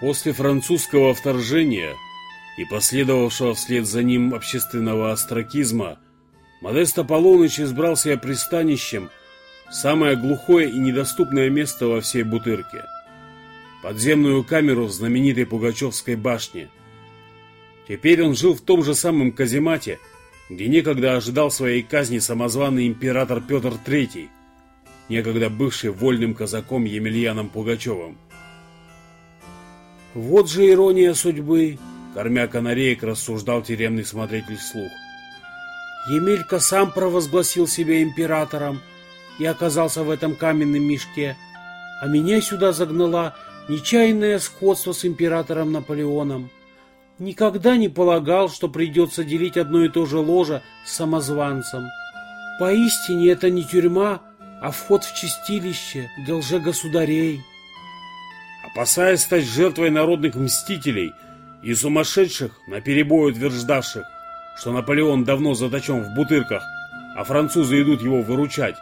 После французского вторжения и последовавшего вслед за ним общественного остракизма, Модест Аполлоныч избрал себе пристанищем самое глухое и недоступное место во всей Бутырке – подземную камеру в знаменитой Пугачевской башне. Теперь он жил в том же самом каземате, где некогда ожидал своей казни самозваный император Петр III, некогда бывший вольным казаком Емельяном Пугачевым. Вот же ирония судьбы, кормя канареек, рассуждал тюремный смотритель вслух. Емелька сам провозгласил себя императором и оказался в этом каменном мешке, а меня сюда загнала нечаянное сходство с императором Наполеоном. Никогда не полагал, что придется делить одно и то же ложе с самозванцем. Поистине это не тюрьма, а вход в чистилище для лжегосударей. Опасаясь стать жертвой народных мстителей и сумасшедших, наперебой утверждавших, что Наполеон давно заточен в бутырках, а французы идут его выручать,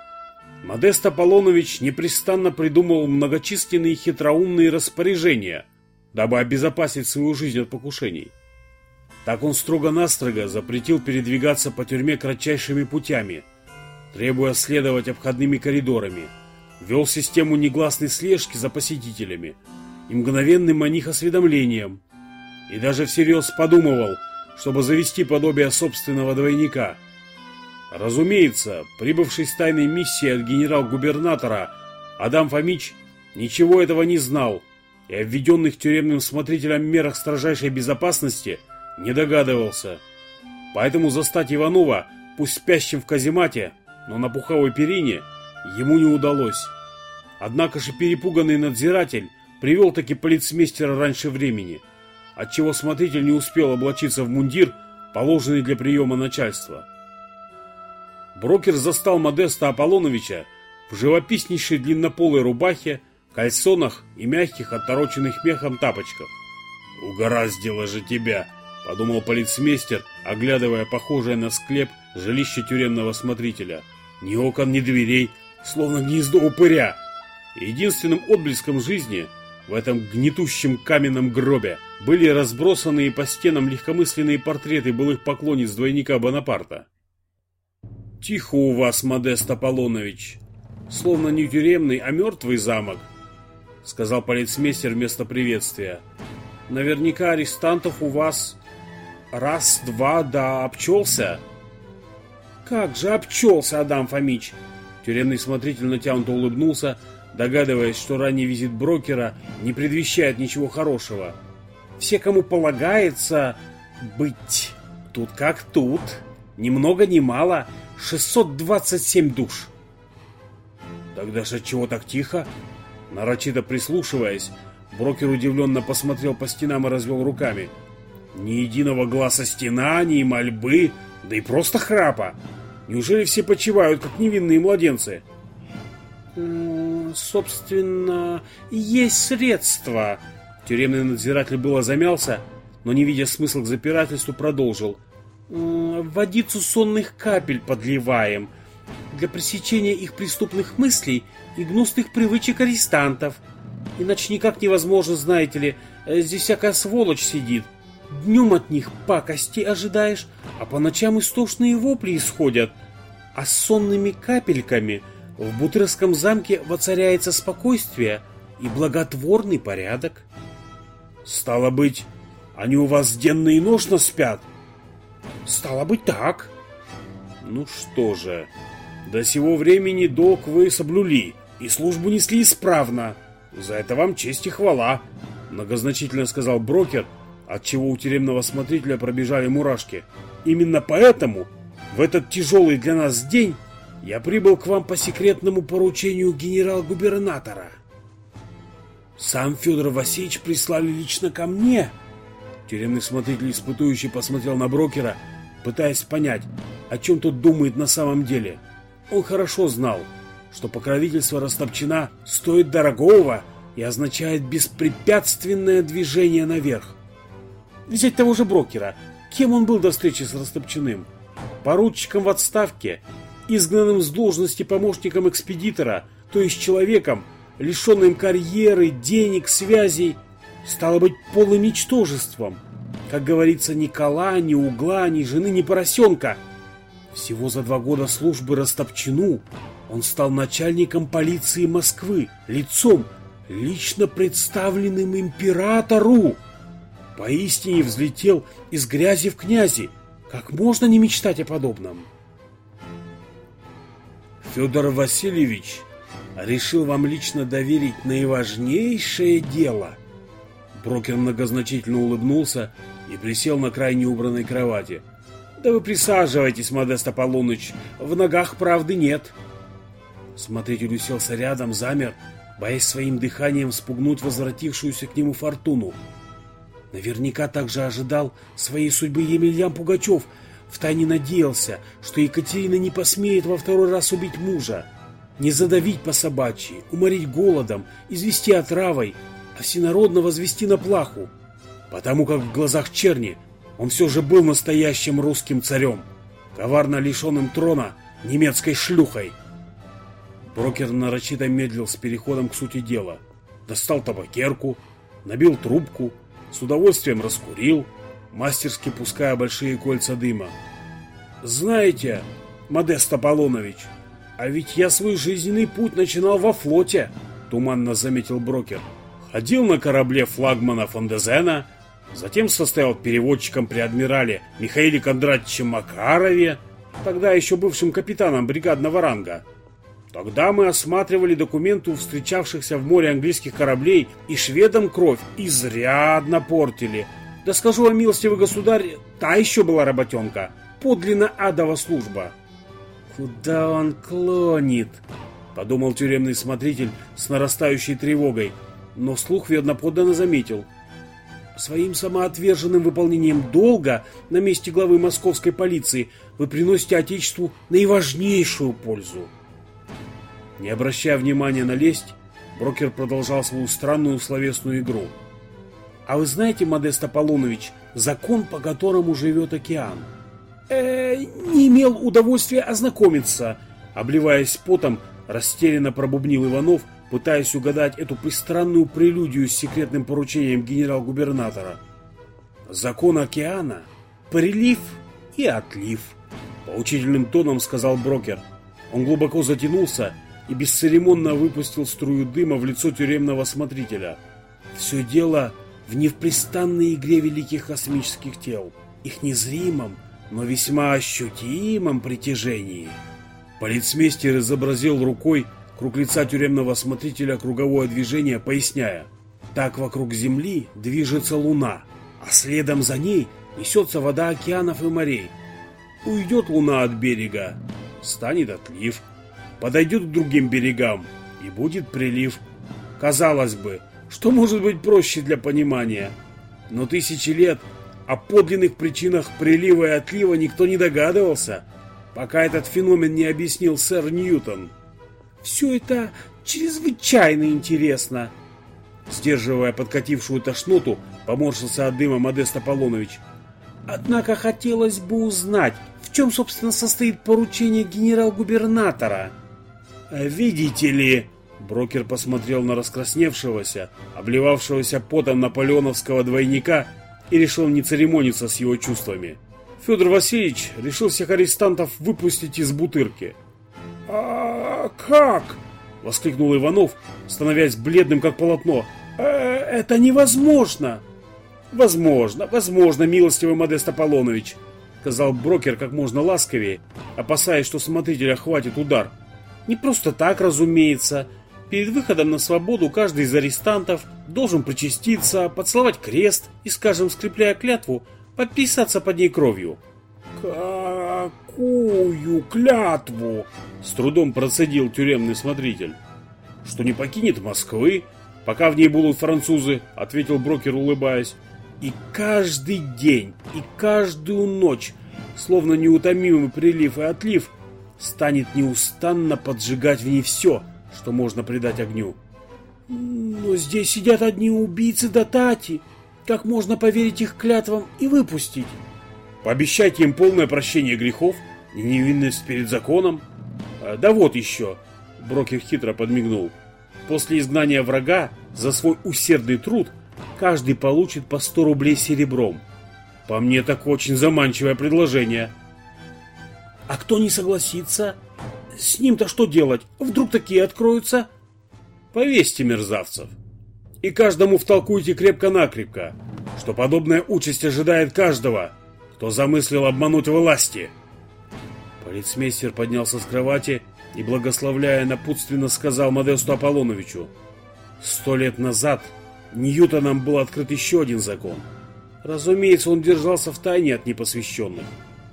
Модест Аполлонович непрестанно придумывал многочисленные хитроумные распоряжения, дабы обезопасить свою жизнь от покушений. Так он строго-настрого запретил передвигаться по тюрьме кратчайшими путями, требуя следовать обходными коридорами – вел систему негласной слежки за посетителями и мгновенным о них осведомлением, и даже всерьез подумывал, чтобы завести подобие собственного двойника. Разумеется, прибывший с тайной миссией от генерал-губернатора Адам Фомич ничего этого не знал и о введенных тюремным смотрителем мерах строжайшей безопасности не догадывался. Поэтому застать Иванова, пусть спящим в каземате, но на пуховой перине, ему не удалось. Однако же перепуганный надзиратель привел таки полицмейстера раньше времени, отчего смотритель не успел облачиться в мундир, положенный для приема начальства. Брокер застал Модеста Аполлоновича в живописнейшей длиннополой рубахе, кальсонах и мягких, оттороченных мехом тапочках. «Угораздило же тебя!» — подумал полицмейстер, оглядывая похожее на склеп жилище тюремного смотрителя. «Ни окон, ни дверей, словно гнездо упыря. Единственным отблеском жизни в этом гнетущем каменном гробе были разбросанные по стенам легкомысленные портреты былых поклонниц двойника Бонапарта. «Тихо у вас, Модест Аполлонович, словно не тюремный, а мертвый замок», — сказал полицмейстер вместо приветствия. «Наверняка арестантов у вас раз-два да обчелся». «Как же обчелся, Адам Фомич!» Тюремный смотритель натянуто улыбнулся, догадываясь, что ранний визит брокера не предвещает ничего хорошего. Все, кому полагается быть тут как тут, ни много ни мало, 627 душ. Тогда же чего так тихо? Нарочито прислушиваясь, брокер удивленно посмотрел по стенам и развел руками. Ни единого глаза стена, ни мольбы, да и просто храпа. Неужели все почивают, как невинные младенцы? Собственно, есть средства. Тюремный надзиратель было замялся, но, не видя смысла к запирательству, продолжил. Водицу сонных капель подливаем для пресечения их преступных мыслей и гнусных привычек арестантов. Иначе никак невозможно, знаете ли, э, здесь всякая сволочь сидит. Днем от них пакости ожидаешь, а по ночам истошные вопли исходят. А сонными капельками в Бутырском замке воцаряется спокойствие и благотворный порядок. Стало быть, они у вас денно и ношно спят? Стало быть, так. Ну что же, до сего времени долг вы соблюли и службу несли исправно. За это вам честь и хвала, многозначительно сказал брокер, отчего у тюремного смотрителя пробежали мурашки. Именно поэтому в этот тяжелый для нас день я прибыл к вам по секретному поручению генерал-губернатора. Сам Федор Васильевич прислали лично ко мне. Тюремный смотритель испытующий посмотрел на брокера, пытаясь понять, о чем тот думает на самом деле. Он хорошо знал, что покровительство Растопчина стоит дорогого и означает беспрепятственное движение наверх. Взять того же брокера. Кем он был до встречи с Растопчиным? Поручиком в отставке изгнанным с должности помощником экспедитора, то есть человеком, лишенным карьеры, денег, связей. стало быть полным ничтожеством. Как говорится, ни кола, ни угла, ни жены, ни поросенка. Всего за два года службы Растопчину он стал начальником полиции Москвы, лицом, лично представленным императору. Поистине взлетел из грязи в князи. Как можно не мечтать о подобном? Федор Васильевич решил вам лично доверить наиважнейшее дело. Брокер многозначительно улыбнулся и присел на край неубранной кровати. Да вы присаживайтесь, Модест Аполлоныч, в ногах правды нет. Смотритель уселся рядом, замер, боясь своим дыханием спугнуть возвратившуюся к нему фортуну. Наверняка также ожидал своей судьбы Емельян Пугачев, втайне надеялся, что Екатерина не посмеет во второй раз убить мужа, не задавить по собачьи, уморить голодом, извести отравой, а всенародно возвести на плаху, потому как в глазах черни он все же был настоящим русским царем, коварно лишенным трона немецкой шлюхой. Брокер нарочито медлил с переходом к сути дела. Достал табакерку, набил трубку, с удовольствием раскурил, мастерски пуская большие кольца дыма. «Знаете, Модест Аполлонович, а ведь я свой жизненный путь начинал во флоте», — туманно заметил брокер. «Ходил на корабле флагмана Фондезена, затем состоял переводчиком при адмирале Михаиле Кондратьевиче Макарове, тогда еще бывшим капитаном бригадного ранга, Тогда мы осматривали документы у встречавшихся в море английских кораблей, и шведам кровь изрядно портили. Да скажу вам, милостивый государь, та еще была работенка. Подлинно адова служба. Куда он клонит? Подумал тюремный смотритель с нарастающей тревогой, но вслух верноподданно заметил. Своим самоотверженным выполнением долга на месте главы московской полиции вы приносите Отечеству наиважнейшую пользу. Не обращая внимания на лесть, брокер продолжал свою странную словесную игру. «А вы знаете, Модест Аполлонович, закон, по которому живет океан?» э, «Не имел удовольствия ознакомиться», обливаясь потом, растерянно пробубнил Иванов, пытаясь угадать эту пристранную прелюдию с секретным поручением генерал-губернатора. «Закон океана, прилив и отлив», — поучительным тоном сказал брокер. Он глубоко затянулся и бесцеремонно выпустил струю дыма в лицо тюремного смотрителя. Все дело в непрестанной игре великих космических тел, их незримом, но весьма ощутимом притяжении. Полицмейстер изобразил рукой круг лица тюремного смотрителя круговое движение, поясняя, так вокруг Земли движется Луна, а следом за ней несется вода океанов и морей. Уйдет Луна от берега, станет отлив, подойдет к другим берегам, и будет прилив. Казалось бы, что может быть проще для понимания? Но тысячи лет о подлинных причинах прилива и отлива никто не догадывался, пока этот феномен не объяснил сэр Ньютон. Все это чрезвычайно интересно. Сдерживая подкатившую тошноту, поморщился от дыма Модест Аполлонович. Однако хотелось бы узнать, в чем, собственно, состоит поручение генерал-губернатора. «Видите ли...» Брокер посмотрел на раскрасневшегося, обливавшегося потом наполеоновского двойника и решил не церемониться с его чувствами. Федор Васильевич решил всех арестантов выпустить из бутырки. «А как?» — воскликнул Иванов, становясь бледным как полотно. «Э, «Это невозможно!» «Возможно, возможно, милостивый Модест Аполлонович», — сказал брокер как можно ласковее, опасаясь, что смотрителя хватит удар. Не просто так, разумеется. Перед выходом на свободу каждый из арестантов должен причаститься, поцеловать крест и, скажем, скрепляя клятву, подписаться под ней кровью. «Какую клятву?» — с трудом процедил тюремный смотритель. «Что не покинет Москвы, пока в ней будут французы», — ответил брокер, улыбаясь. «И каждый день, и каждую ночь, словно неутомимый прилив и отлив, — станет неустанно поджигать в ней все, что можно придать огню. Но здесь сидят одни убийцы до тати. Как можно поверить их клятвам и выпустить? Пообещайте им полное прощение грехов и невинность перед законом. А, да вот еще, Брокер хитро подмигнул. После изгнания врага за свой усердный труд каждый получит по 100 рублей серебром. По мне так очень заманчивое предложение. А кто не согласится? С ним-то что делать? Вдруг такие откроются? Повесьте мерзавцев. И каждому втолкуйте крепко-накрепко, что подобная участь ожидает каждого, кто замыслил обмануть власти. Полицмейстер поднялся с кровати и, благословляя, напутственно сказал Модесту Аполлоновичу, «Сто лет назад Ньютоном был открыт еще один закон. Разумеется, он держался в тайне от непосвященных,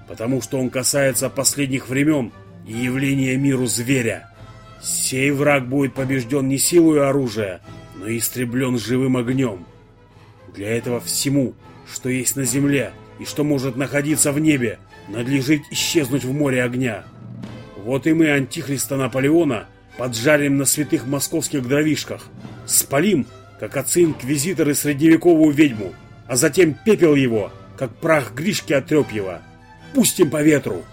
потому что он касается последних времен и явления миру зверя. Сей враг будет побежден не силой оружия, но истреблен живым огнем. Для этого всему, что есть на земле и что может находиться в небе, надлежит исчезнуть в море огня. Вот и мы антихриста Наполеона поджарим на святых московских дровишках, спалим, как отцы-инквизиторы средневековую ведьму, а затем пепел его, как прах Гришки Отрепьева, пустим по ветру.